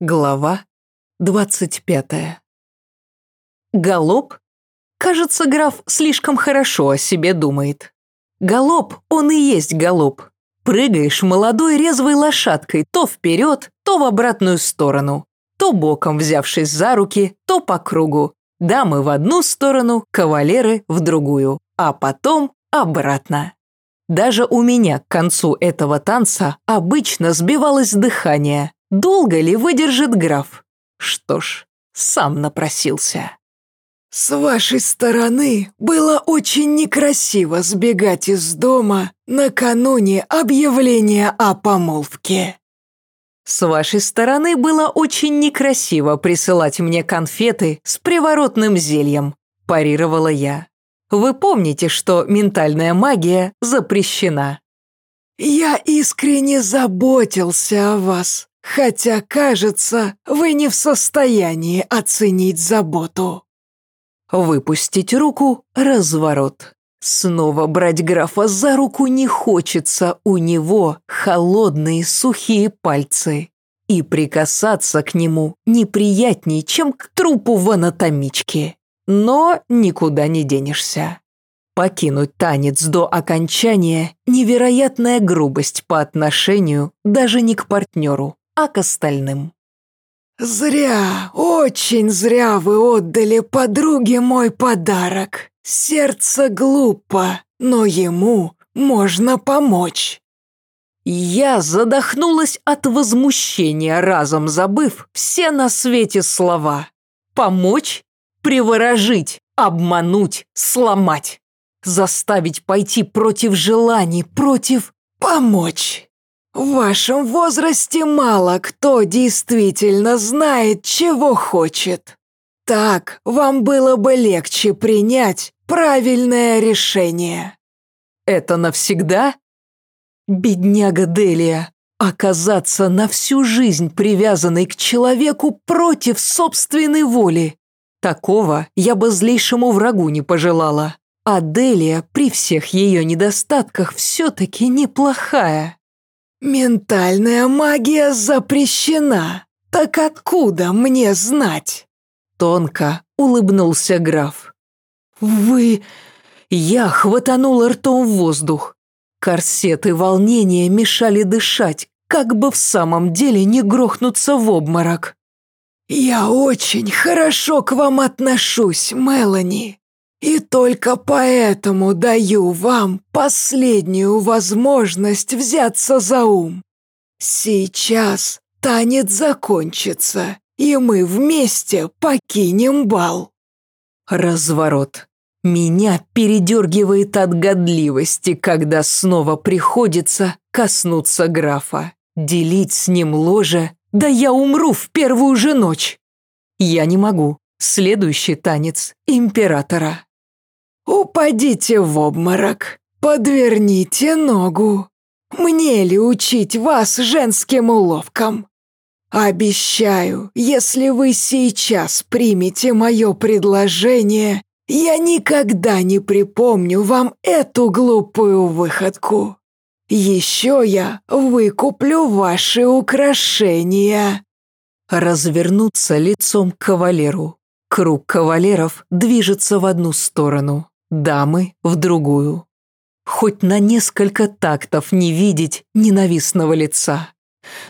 Глава двадцать пятая. Галоп? Кажется, граф слишком хорошо о себе думает. Галоп, он и есть галоп. Прыгаешь молодой резвой лошадкой то вперед, то в обратную сторону. То боком взявшись за руки, то по кругу. Дамы в одну сторону, кавалеры в другую, а потом обратно. Даже у меня к концу этого танца обычно сбивалось дыхание, Долго ли выдержит граф? Что ж, сам напросился. «С вашей стороны было очень некрасиво сбегать из дома накануне объявления о помолвке». «С вашей стороны было очень некрасиво присылать мне конфеты с приворотным зельем», – парировала я. «Вы помните, что ментальная магия запрещена?» «Я искренне заботился о вас», Хотя, кажется, вы не в состоянии оценить заботу. Выпустить руку – разворот. Снова брать графа за руку не хочется, у него холодные сухие пальцы. И прикасаться к нему неприятней, чем к трупу в анатомичке. Но никуда не денешься. Покинуть танец до окончания – невероятная грубость по отношению даже не к партнеру, а к остальным. «Зря, очень зря вы отдали подруге мой подарок. Сердце глупо, но ему можно помочь». Я задохнулась от возмущения, разом забыв все на свете слова. Помочь, приворожить, обмануть, сломать. Заставить пойти против желаний, против помочь. В вашем возрасте мало кто действительно знает, чего хочет. Так вам было бы легче принять правильное решение. Это навсегда? Бедняга Делия, оказаться на всю жизнь привязанной к человеку против собственной воли. Такого я бы злейшему врагу не пожелала. А Делия при всех ее недостатках все-таки неплохая. «Ментальная магия запрещена. Так откуда мне знать?» Тонко улыбнулся граф. «Вы...» Я хватанула ртом в воздух. Корсеты волнения мешали дышать, как бы в самом деле не грохнуться в обморок. «Я очень хорошо к вам отношусь, Мелани. И только поэтому даю вам последнюю возможность взяться за ум. Сейчас танец закончится, и мы вместе покинем бал. Разворот. Меня передергивает от годливости, когда снова приходится коснуться графа. Делить с ним ложе, да я умру в первую же ночь. Я не могу. Следующий танец императора. «Упадите в обморок, подверните ногу. Мне ли учить вас женским уловкам? Обещаю, если вы сейчас примете мое предложение, я никогда не припомню вам эту глупую выходку. Еще я выкуплю ваши украшения». Развернуться лицом к кавалеру. Круг кавалеров движется в одну сторону дамы в другую. Хоть на несколько тактов не видеть ненавистного лица.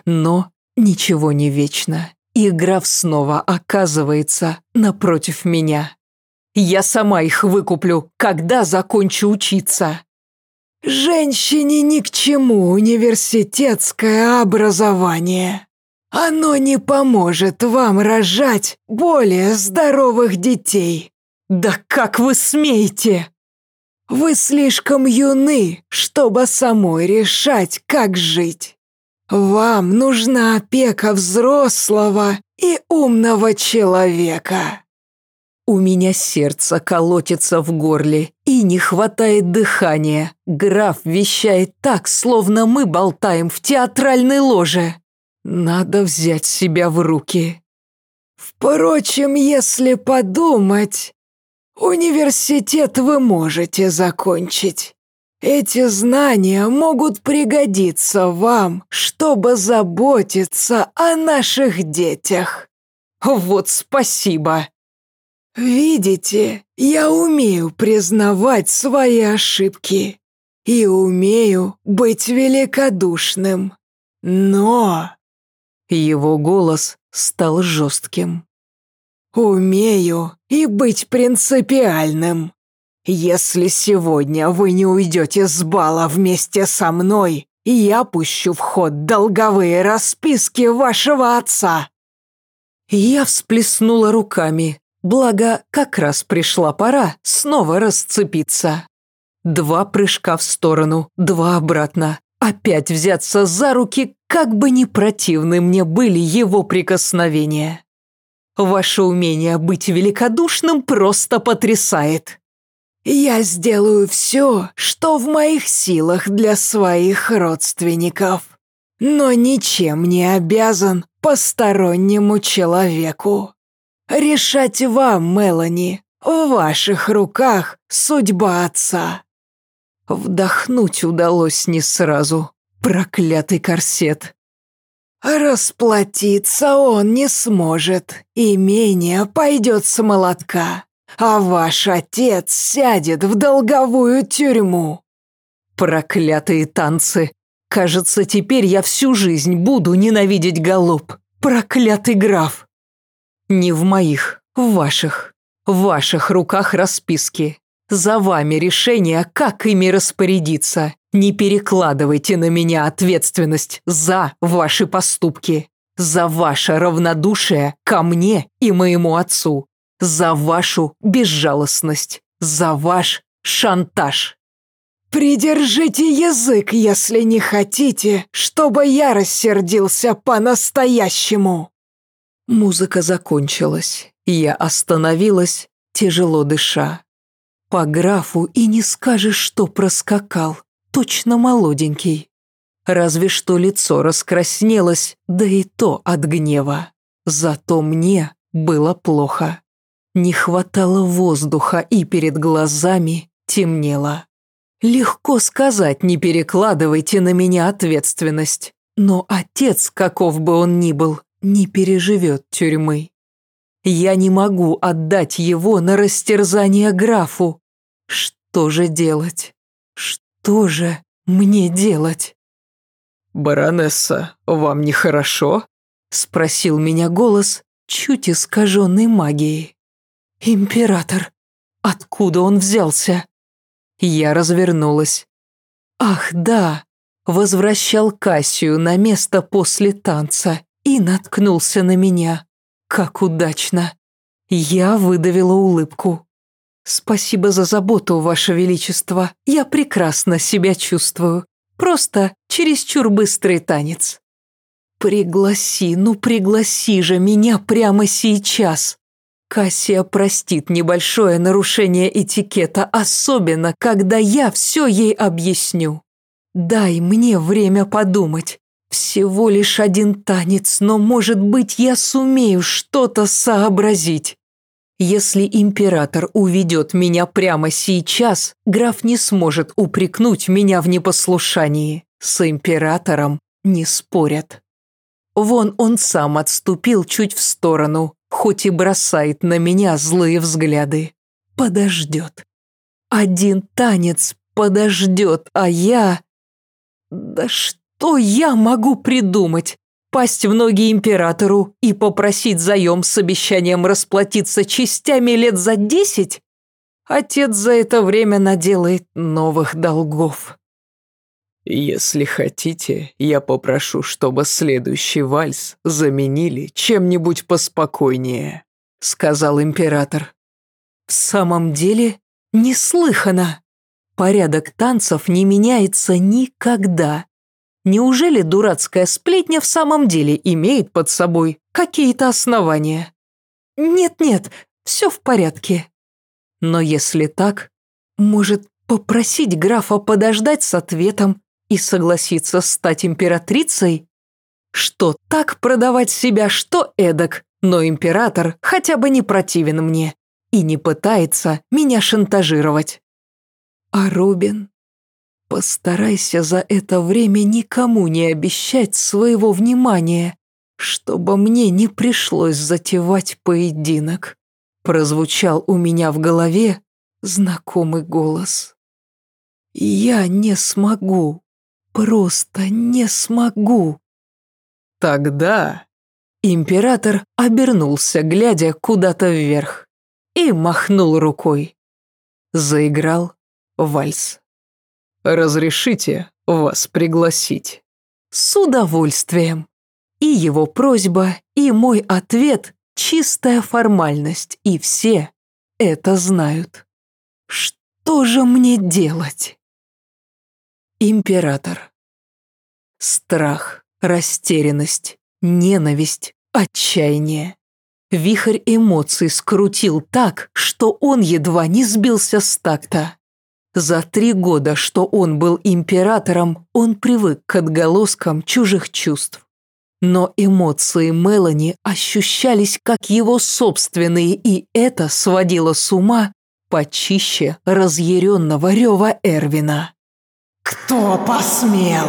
Но ничего не вечно, и граф снова оказывается напротив меня. Я сама их выкуплю, когда закончу учиться. Женщине ни к чему университетское образование. Оно не поможет вам рожать более здоровых детей. «Да как вы смеете?» «Вы слишком юны, чтобы самой решать, как жить. Вам нужна опека взрослого и умного человека». У меня сердце колотится в горле и не хватает дыхания. Граф вещает так, словно мы болтаем в театральной ложе. Надо взять себя в руки. Впрочем, если подумать, Университет вы можете закончить. Эти знания могут пригодиться вам, чтобы заботиться о наших детях. Вот спасибо. Видите, я умею признавать свои ошибки и умею быть великодушным. Но... Его голос стал жестким. Умею и быть принципиальным. Если сегодня вы не уйдете с бала вместе со мной, я пущу в ход долговые расписки вашего отца. Я всплеснула руками, благо как раз пришла пора снова расцепиться. Два прыжка в сторону, два обратно. Опять взяться за руки, как бы не противны мне были его прикосновения. Ваше умение быть великодушным просто потрясает. Я сделаю все, что в моих силах для своих родственников, но ничем не обязан постороннему человеку. Решать вам, Мелани, в ваших руках судьба отца. Вдохнуть удалось не сразу. Проклятый корсет. Расплатиться он не сможет. Имение пойдет с молотка. А ваш отец сядет в долговую тюрьму. Проклятые танцы. Кажется, теперь я всю жизнь буду ненавидеть голуб. Проклятый граф. Не в моих, в ваших. В ваших руках расписки. За вами решение, как ими распорядиться. Не перекладывайте на меня ответственность за ваши поступки. За ваше равнодушие ко мне и моему отцу. За вашу безжалостность. За ваш шантаж. «Придержите язык, если не хотите, чтобы я рассердился по-настоящему!» Музыка закончилась. Я остановилась, тяжело дыша. По графу и не скажешь, что проскакал. Точно молоденький. Разве что лицо раскраснелось, да и то от гнева. Зато мне было плохо. Не хватало воздуха, и перед глазами темнело. Легко сказать, не перекладывайте на меня ответственность. Но отец, каков бы он ни был, не переживет тюрьмы. Я не могу отдать его на растерзание графу, что же делать? Что же мне делать? «Баронесса, вам нехорошо?» Спросил меня голос, чуть искаженной магией. «Император, откуда он взялся?» Я развернулась. «Ах, да!» Возвращал Кассию на место после танца и наткнулся на меня. Как удачно! Я выдавила улыбку. «Спасибо за заботу, Ваше Величество. Я прекрасно себя чувствую. Просто чересчур быстрый танец». «Пригласи, ну пригласи же меня прямо сейчас!» Кассия простит небольшое нарушение этикета, особенно, когда я все ей объясню. Дай мне время подумать. Всего лишь один танец, но, может быть, я сумею что-то сообразить. Если император уведет меня прямо сейчас, граф не сможет упрекнуть меня в непослушании. С императором не спорят. Вон он сам отступил чуть в сторону, хоть и бросает на меня злые взгляды. Подождет. Один танец подождет, а я... Да что я могу придумать? Пасть в ноги императору и попросить заем с обещанием расплатиться частями лет за десять? Отец за это время наделает новых долгов. «Если хотите, я попрошу, чтобы следующий вальс заменили чем-нибудь поспокойнее», — сказал император. «В самом деле, неслыханно. Порядок танцев не меняется никогда. Неужели дурацкая сплетня в самом деле имеет под собой какие-то основания? Нет-нет, все в порядке. Но если так, может попросить графа подождать с ответом и согласиться стать императрицей? Что так продавать себя, что эдак, но император хотя бы не противен мне и не пытается меня шантажировать. А Рубин? Постарайся за это время никому не обещать своего внимания, чтобы мне не пришлось затевать поединок. Прозвучал у меня в голове знакомый голос. Я не смогу, просто не смогу. Тогда император обернулся, глядя куда-то вверх, и махнул рукой. Заиграл вальс. «Разрешите вас пригласить?» С удовольствием. И его просьба, и мой ответ – чистая формальность, и все это знают. Что же мне делать? Император. Страх, растерянность, ненависть, отчаяние. Вихрь эмоций скрутил так, что он едва не сбился с такта. За три года, что он был императором, он привык к отголоскам чужих чувств. Но эмоции Мелани ощущались как его собственные, и это сводило с ума почище разъяренного рева Эрвина. «Кто посмел?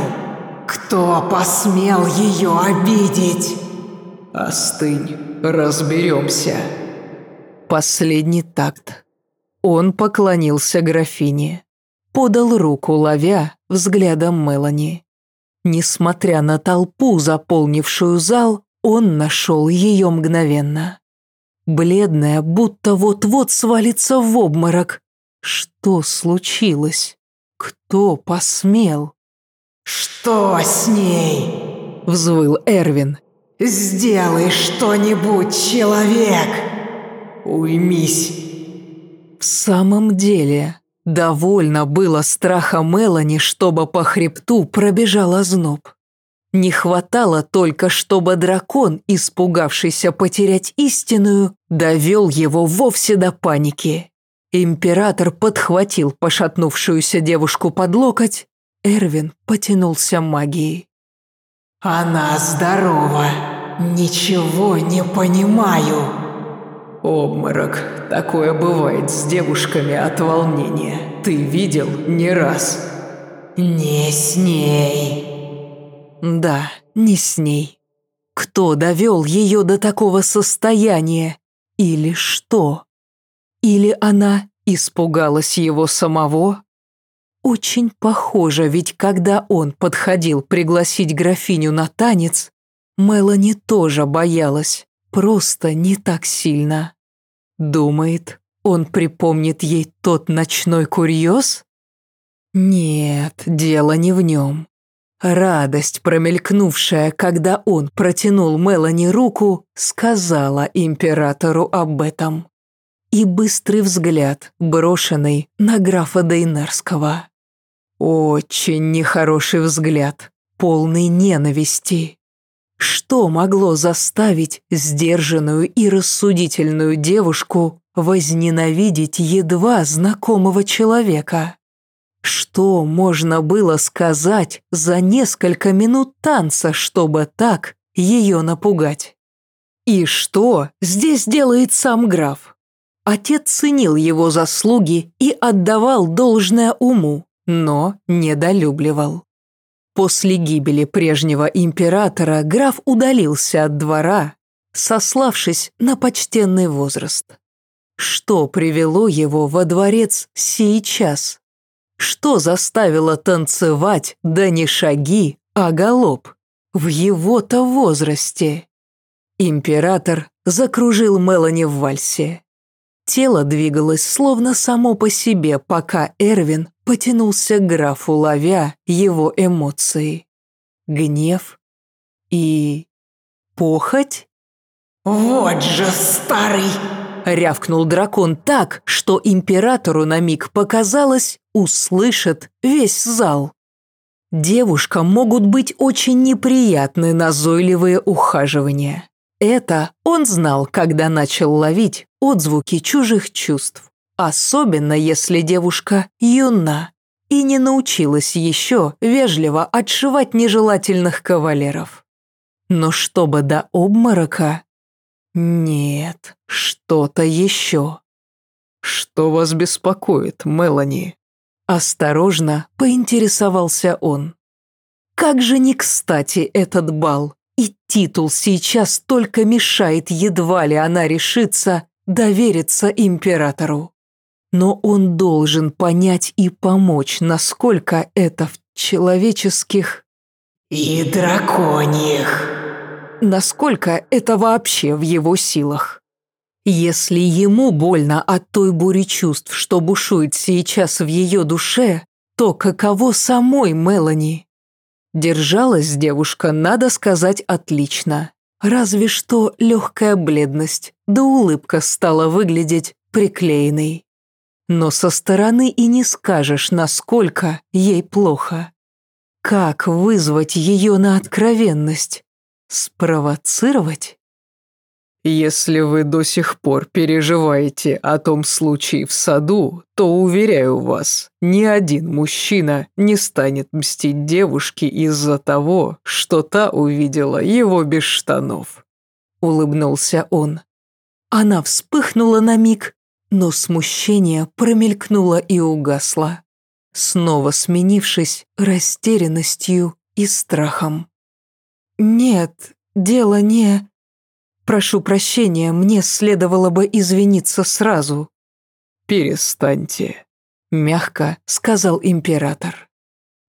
Кто посмел ее обидеть?» «Остынь, разберемся». Последний такт. Он поклонился графине, подал руку, ловя взглядом Мелани. Несмотря на толпу, заполнившую зал, он нашел ее мгновенно. Бледная, будто вот-вот свалится в обморок. Что случилось? Кто посмел? «Что с ней?» – взвыл Эрвин. «Сделай что-нибудь, человек!» «Уймись!» Самом деле, довольно было страха Мелани, чтобы по хребту пробежал озноб. Не хватало только, чтобы дракон, испугавшийся потерять истинную, довел его вовсе до паники. Император подхватил пошатнувшуюся девушку под локоть, Эрвин потянулся магией. «Она здорова, ничего не понимаю», Обморок. Такое бывает с девушками от волнения. Ты видел не раз. Не с ней. Да, не с ней. Кто довел ее до такого состояния? Или что? Или она испугалась его самого? Очень похоже, ведь когда он подходил пригласить графиню на танец, Мелани тоже боялась, просто не так сильно. Думает, он припомнит ей тот ночной курьез? Нет, дело не в нем. Радость, промелькнувшая, когда он протянул Мелани руку, сказала императору об этом. И быстрый взгляд, брошенный на графа Дейнерского. Очень нехороший взгляд, полный ненависти. Что могло заставить сдержанную и рассудительную девушку возненавидеть едва знакомого человека? Что можно было сказать за несколько минут танца, чтобы так ее напугать? И что здесь делает сам граф? Отец ценил его заслуги и отдавал должное уму, но недолюбливал. После гибели прежнего императора граф удалился от двора, сославшись на почтенный возраст. Что привело его во дворец сейчас? Что заставило танцевать, да не шаги, а галоп? В его-то возрасте. Император закружил Мелани в вальсе. Тело двигалось словно само по себе, пока Эрвин потянулся к графу, ловя его эмоции. Гнев и... похоть? «Вот же старый!» Рявкнул дракон так, что императору на миг показалось, услышит весь зал. Девушкам могут быть очень неприятны назойливые ухаживания. Это он знал, когда начал ловить отзвуки чужих чувств. Особенно если девушка юна и не научилась еще вежливо отшивать нежелательных кавалеров. Но чтобы до обморока... Нет, что-то еще. «Что вас беспокоит, Мелани?» Осторожно поинтересовался он. Как же не кстати этот бал, и титул сейчас только мешает, едва ли она решится довериться императору. Но он должен понять и помочь, насколько это в человеческих... И драконьих. Насколько это вообще в его силах. Если ему больно от той бури чувств, что бушует сейчас в ее душе, то каково самой Мелани? Держалась девушка, надо сказать, отлично. Разве что легкая бледность, да улыбка стала выглядеть приклеенной. Но со стороны и не скажешь, насколько ей плохо. Как вызвать ее на откровенность? Спровоцировать? Если вы до сих пор переживаете о том случае в саду, то, уверяю вас, ни один мужчина не станет мстить девушке из-за того, что та увидела его без штанов. Улыбнулся он. Она вспыхнула на миг, но смущение промелькнуло и угасло, снова сменившись растерянностью и страхом. «Нет, дело не...» Прошу прощения, мне следовало бы извиниться сразу». «Перестаньте», — мягко сказал император.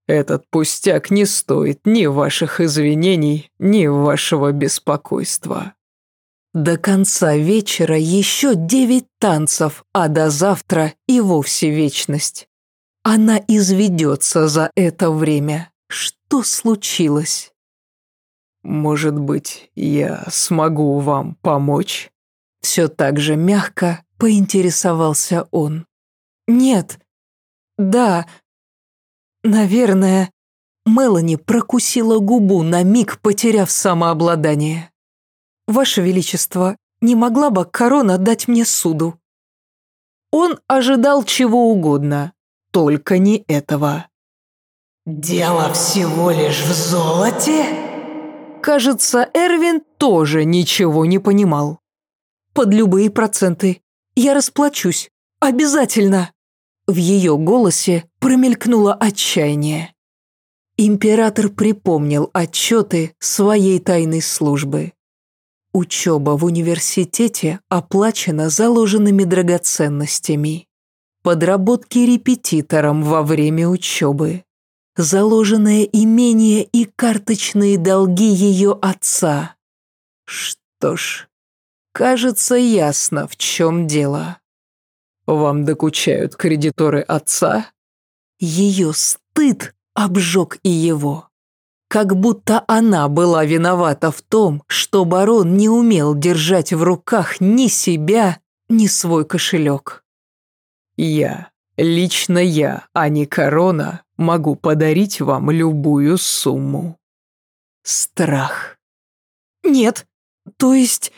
«Этот пустяк не стоит ни ваших извинений, ни вашего беспокойства». До конца вечера еще девять танцев, а до завтра и вовсе вечность. Она изведется за это время. Что случилось? «Может быть, я смогу вам помочь?» Все так же мягко поинтересовался он. «Нет. Да. Наверное...» Мелани прокусила губу на миг, потеряв самообладание. «Ваше Величество, не могла бы корона дать мне суду?» Он ожидал чего угодно, только не этого. «Дело всего лишь в золоте?» Кажется, Эрвин тоже ничего не понимал. «Под любые проценты. Я расплачусь. Обязательно!» В ее голосе промелькнуло отчаяние. Император припомнил отчеты своей тайной службы. Учеба в университете оплачена заложенными драгоценностями. Подработки репетитором во время учебы заложенное имение и карточные долги ее отца. Что ж, кажется ясно, в чем дело. Вам докучают кредиторы отца? Ее стыд обжег и его. Как будто она была виновата в том, что барон не умел держать в руках ни себя, ни свой кошелек. Я, лично я, а не корона, Могу подарить вам любую сумму». Страх. «Нет, то есть...»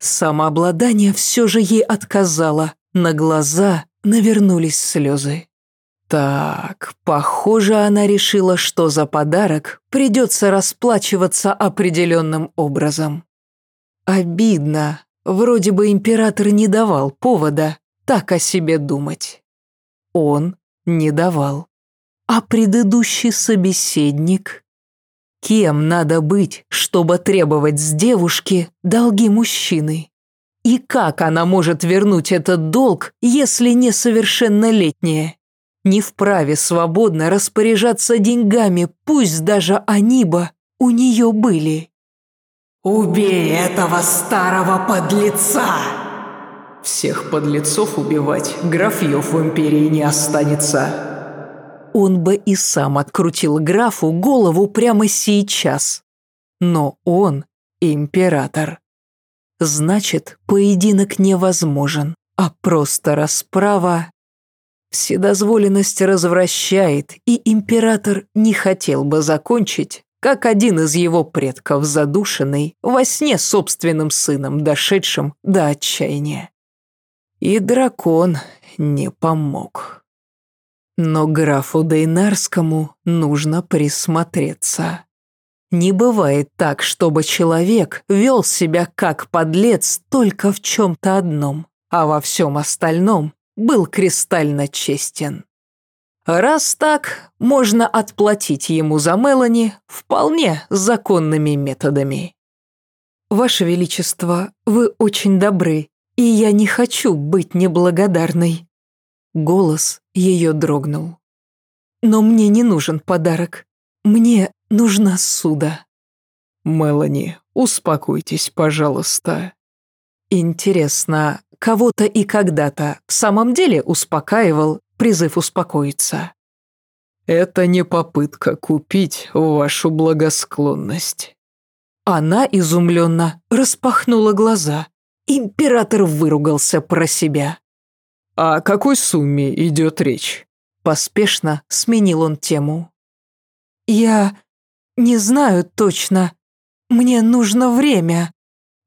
Самообладание все же ей отказало. На глаза навернулись слезы. Так, похоже, она решила, что за подарок придется расплачиваться определенным образом. Обидно. Вроде бы император не давал повода так о себе думать. Он не давал. А предыдущий собеседник? Кем надо быть, чтобы требовать с девушки долги мужчины? И как она может вернуть этот долг, если несовершеннолетняя? Не вправе свободно распоряжаться деньгами, пусть даже они бы у нее были. «Убей этого старого подлеца!» «Всех подлецов убивать графьев в империи не останется», он бы и сам открутил графу голову прямо сейчас. Но он император. Значит, поединок невозможен, а просто расправа... Вседозволенность развращает, и император не хотел бы закончить, как один из его предков задушенный, во сне собственным сыном, дошедшим до отчаяния. И дракон не помог. Но графу Дейнарскому нужно присмотреться. Не бывает так, чтобы человек вел себя как подлец только в чем-то одном, а во всем остальном был кристально честен. Раз так, можно отплатить ему за Мелани вполне законными методами. Ваше Величество, вы очень добры, и я не хочу быть неблагодарной. Голос ее дрогнул. Но мне не нужен подарок. Мне нужна суда. Мелани, успокойтесь, пожалуйста. Интересно, кого-то и когда-то в самом деле успокаивал призыв успокоиться. Это не попытка купить вашу благосклонность. Она изумленно распахнула глаза. Император выругался про себя. «О какой сумме идет речь?» Поспешно сменил он тему. «Я не знаю точно. Мне нужно время».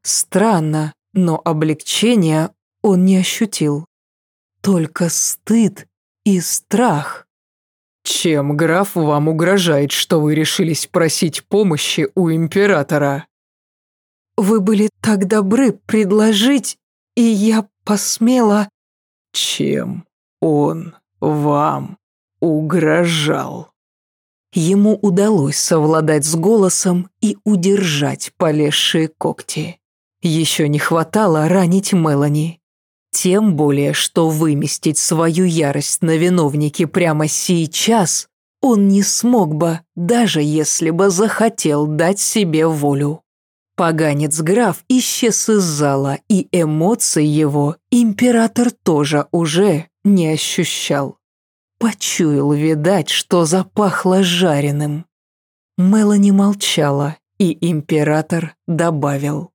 Странно, но облегчения он не ощутил. Только стыд и страх. «Чем граф вам угрожает, что вы решились просить помощи у императора?» «Вы были так добры предложить, и я посмела...» «Чем он вам угрожал?» Ему удалось совладать с голосом и удержать полезшие когти. Еще не хватало ранить Мелани. Тем более, что выместить свою ярость на виновнике прямо сейчас он не смог бы, даже если бы захотел дать себе волю. Поганец-граф исчез из зала, и эмоций его император тоже уже не ощущал. Почуял, видать, что запахло жареным. Мелани молчала, и император добавил.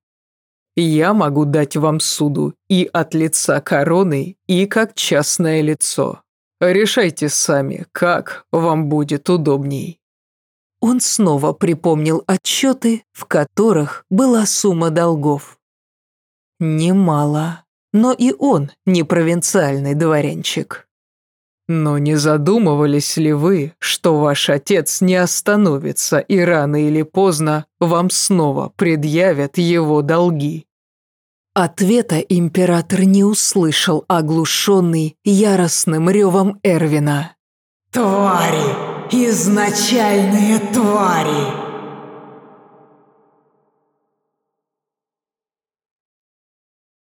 Я могу дать вам суду и от лица короны, и как частное лицо. Решайте сами, как вам будет удобней». Он снова припомнил отчеты, в которых была сумма долгов. Немало, но и он не провинциальный дворянчик. Но не задумывались ли вы, что ваш отец не остановится и рано или поздно вам снова предъявят его долги? Ответа император не услышал, оглушенный яростным ревом Эрвина. «Твари! Изначальные твари!»